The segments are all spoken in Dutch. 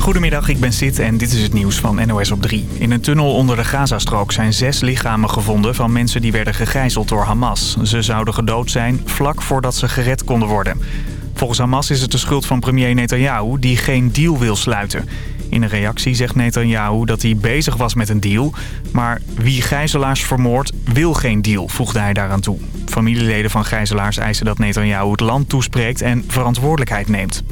Goedemiddag, ik ben Sid en dit is het nieuws van NOS op 3. In een tunnel onder de Gazastrook zijn zes lichamen gevonden van mensen die werden gegijzeld door Hamas. Ze zouden gedood zijn vlak voordat ze gered konden worden. Volgens Hamas is het de schuld van premier Netanyahu die geen deal wil sluiten. In een reactie zegt Netanyahu dat hij bezig was met een deal. Maar wie gijzelaars vermoordt wil geen deal, voegde hij daaraan toe. Familieleden van gijzelaars eisen dat Netanyahu het land toespreekt en verantwoordelijkheid neemt.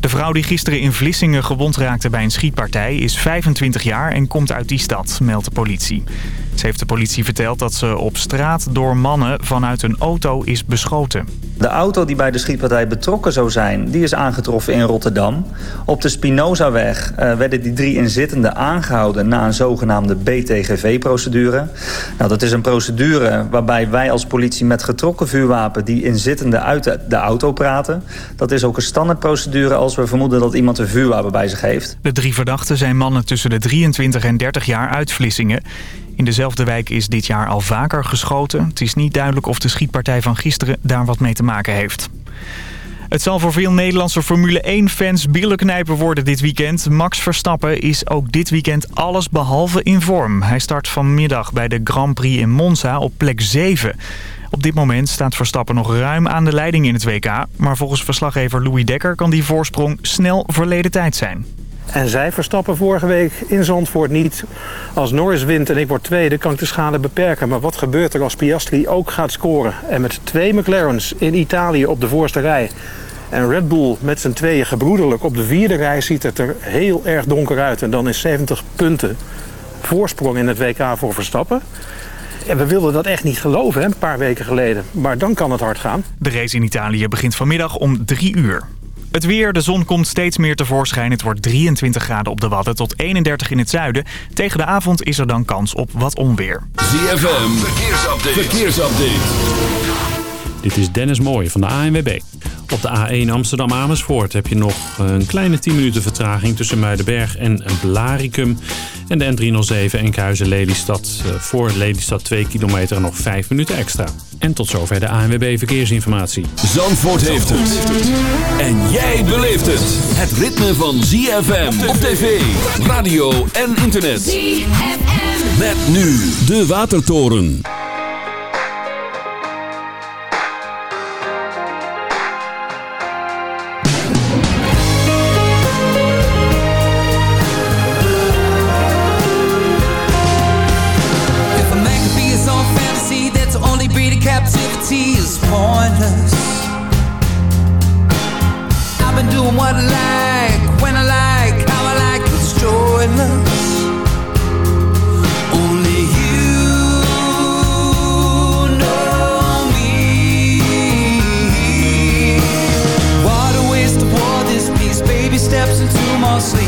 De vrouw die gisteren in Vlissingen gewond raakte bij een schietpartij is 25 jaar en komt uit die stad, meldt de politie. Ze heeft de politie verteld dat ze op straat door mannen vanuit een auto is beschoten. De auto die bij de schietpartij betrokken zou zijn, die is aangetroffen in Rotterdam. Op de Spinozaweg uh, werden die drie inzittenden aangehouden na een zogenaamde BTGV-procedure. Nou, dat is een procedure waarbij wij als politie met getrokken vuurwapen die inzittenden uit de, de auto praten. Dat is ook een standaardprocedure als we vermoeden dat iemand een vuurwapen bij zich heeft. De drie verdachten zijn mannen tussen de 23 en 30 jaar uit Vlissingen. In dezelfde wijk is dit jaar al vaker geschoten. Het is niet duidelijk of de schietpartij van gisteren daar wat mee te maken heeft. Het zal voor veel Nederlandse Formule 1-fans billenknijpen worden dit weekend. Max Verstappen is ook dit weekend alles behalve in vorm. Hij start vanmiddag bij de Grand Prix in Monza op plek 7. Op dit moment staat Verstappen nog ruim aan de leiding in het WK. Maar volgens verslaggever Louis Dekker kan die voorsprong snel verleden tijd zijn. En zij verstappen vorige week in Zandvoort niet. Als Norris wint en ik word tweede, kan ik de schade beperken. Maar wat gebeurt er als Piastri ook gaat scoren? En met twee McLaren's in Italië op de voorste rij... en Red Bull met z'n tweeën gebroederlijk op de vierde rij... ziet het er heel erg donker uit. En dan is 70 punten voorsprong in het WK voor Verstappen. En we wilden dat echt niet geloven, een paar weken geleden. Maar dan kan het hard gaan. De race in Italië begint vanmiddag om drie uur. Het weer, de zon komt steeds meer tevoorschijn. Het wordt 23 graden op de Wadden tot 31 in het zuiden. Tegen de avond is er dan kans op wat onweer. ZFM, verkeersupdate. verkeersupdate. Dit is Dennis Mooij van de ANWB. Op de A1 Amsterdam-Amersfoort heb je nog een kleine 10 minuten vertraging tussen Muidenberg en Blaricum. En de N307 Enkhuizen-Lelystad eh, voor Lelystad 2 kilometer nog 5 minuten extra. En tot zover de ANWB Verkeersinformatie. Zandvoort heeft het. En jij beleeft het. Het ritme van ZFM op tv, radio en internet. ZFM. Met nu de Watertoren. Pointless. I've been doing what I like, when I like, how I like, it's joyless. Only you know me. What a waste of war this piece. Baby steps into my sleeps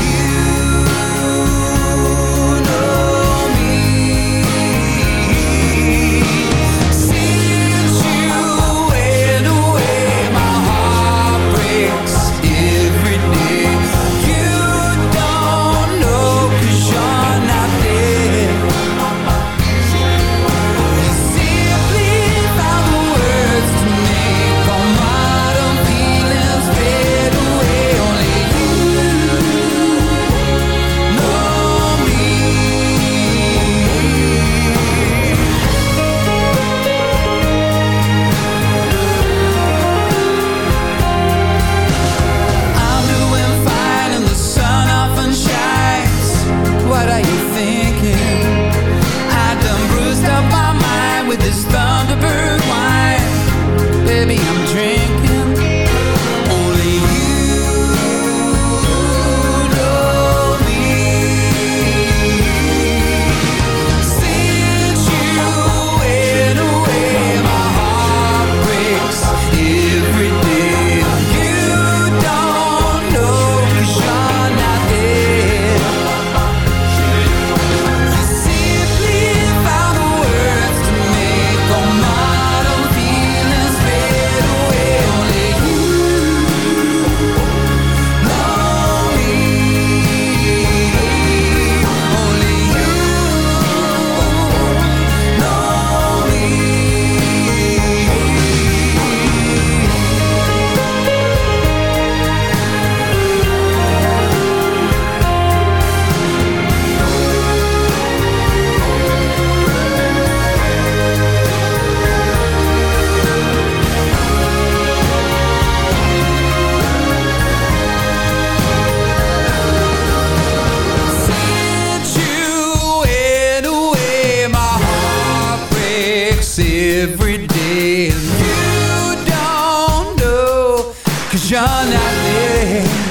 vision I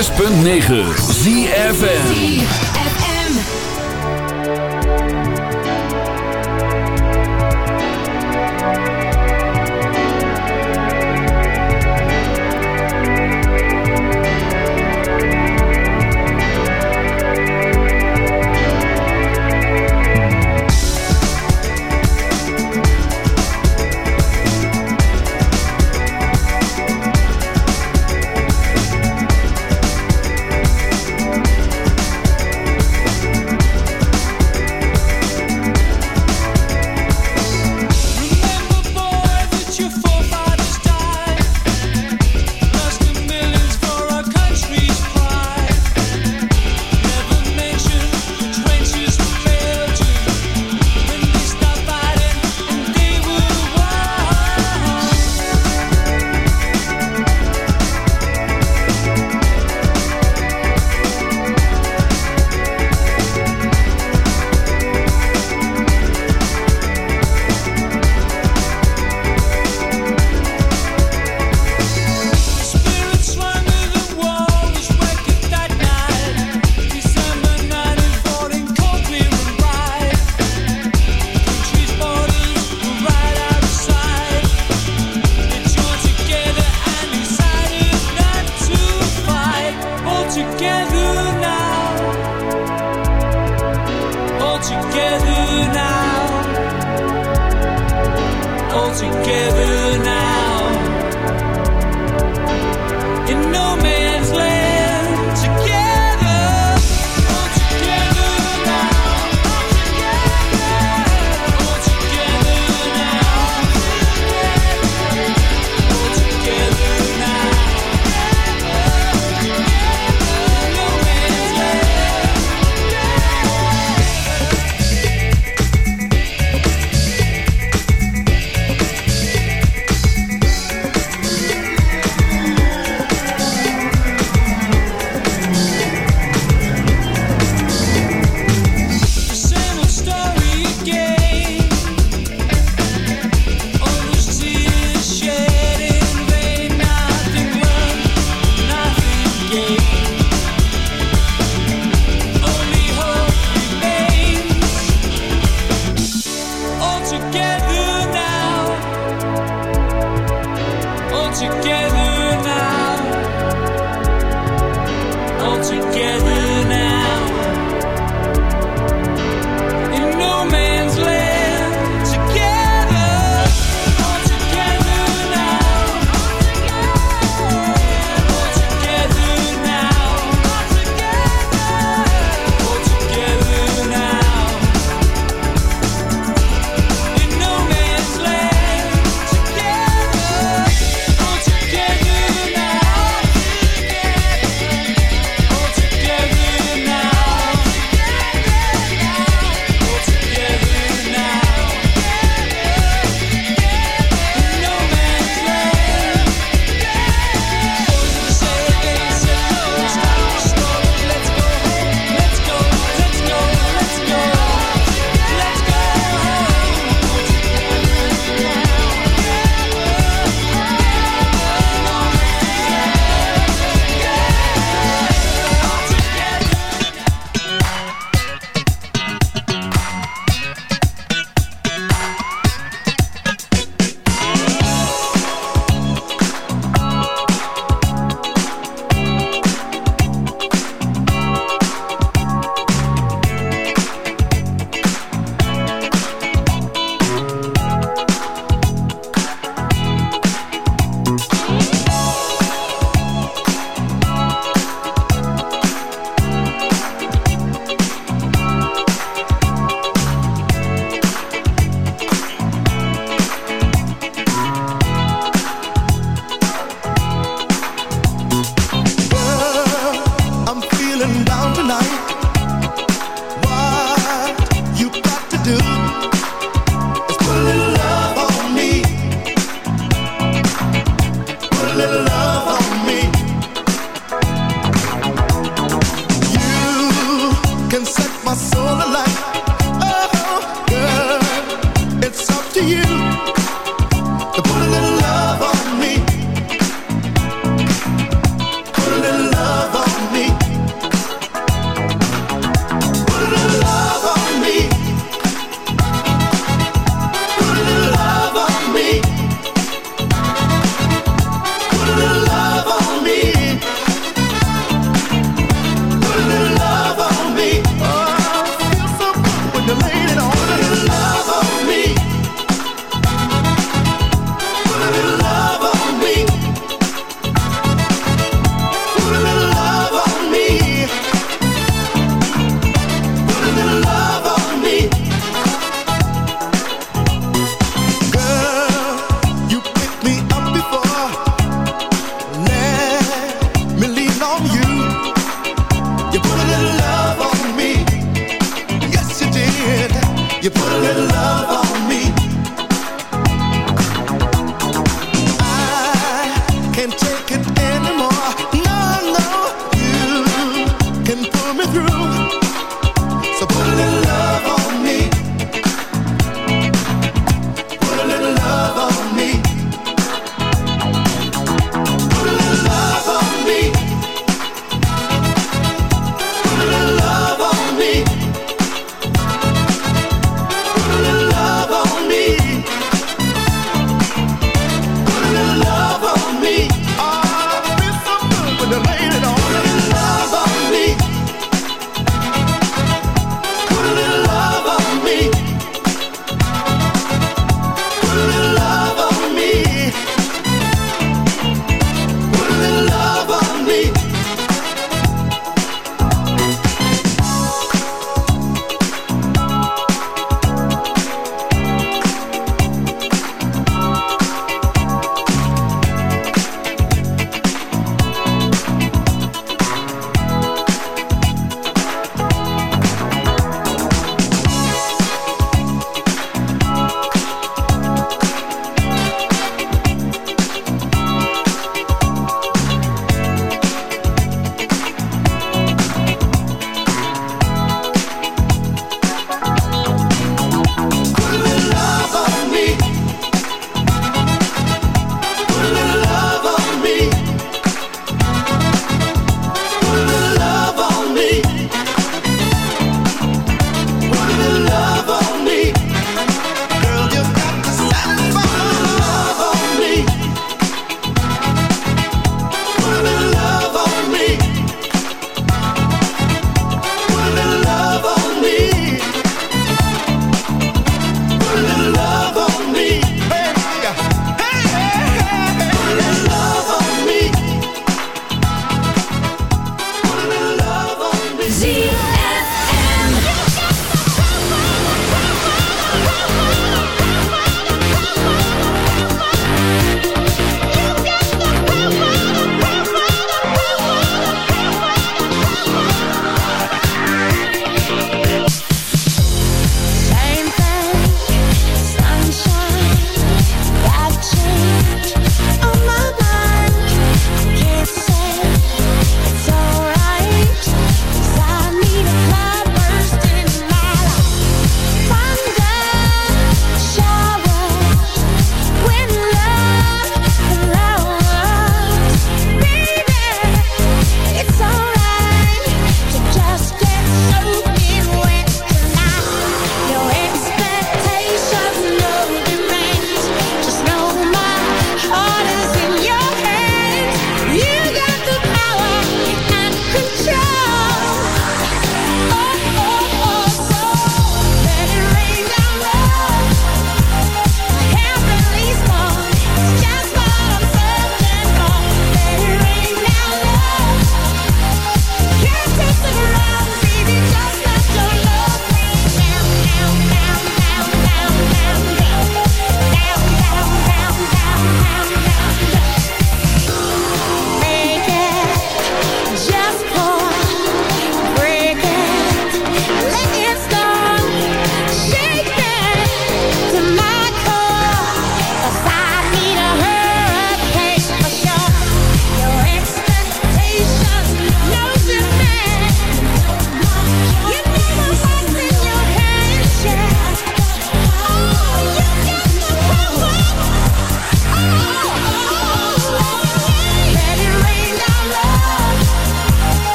6.9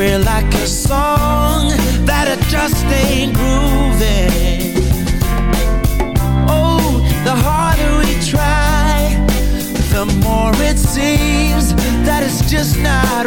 We're like a song that it just ain't grooving. Oh, the harder we try, the more it seems that it's just not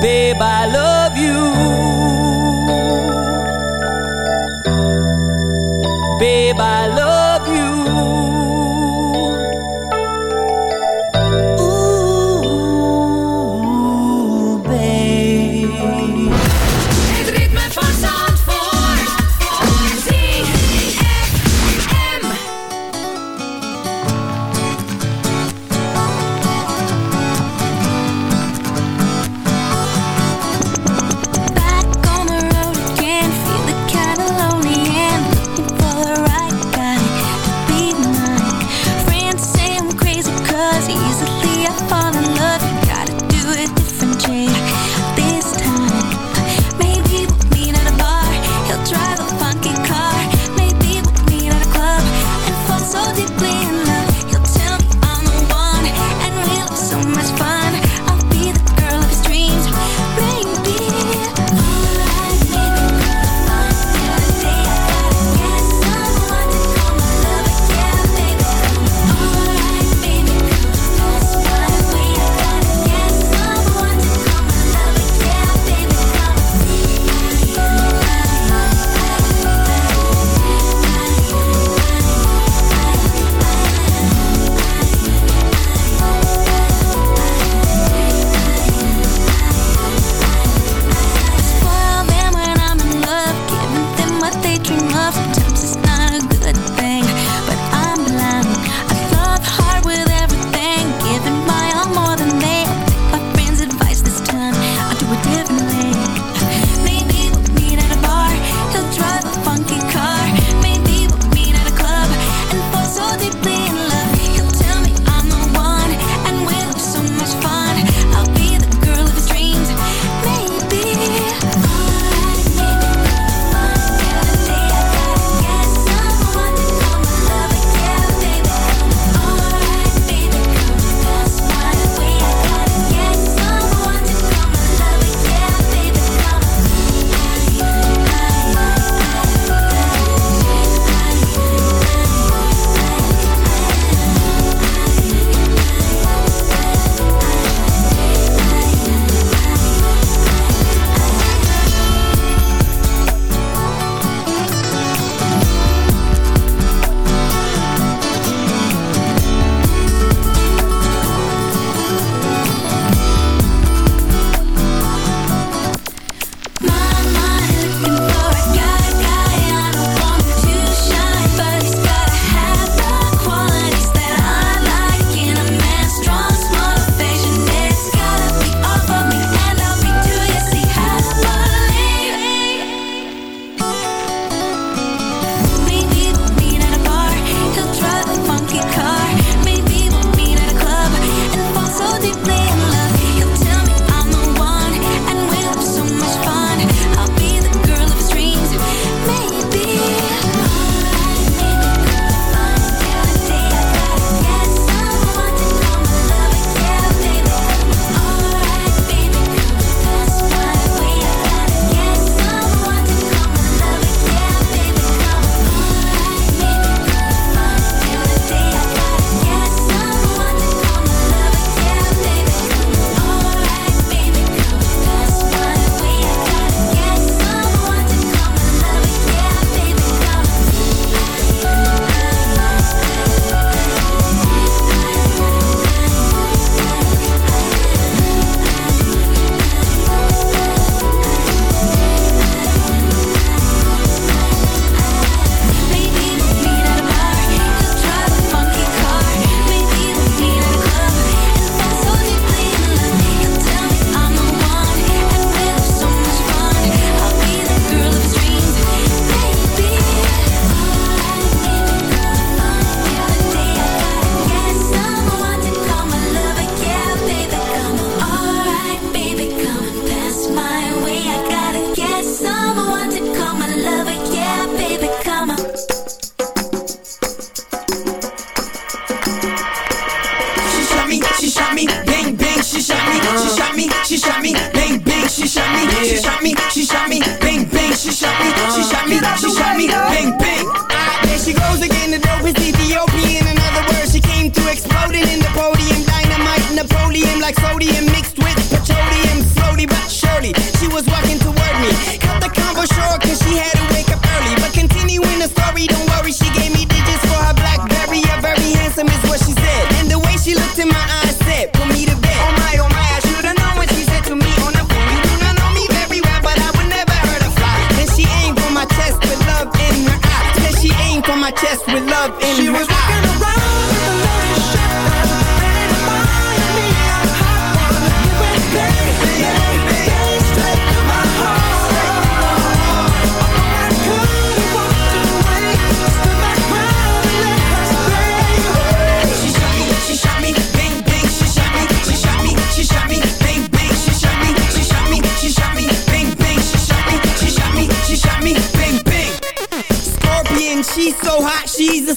Babe, I love you.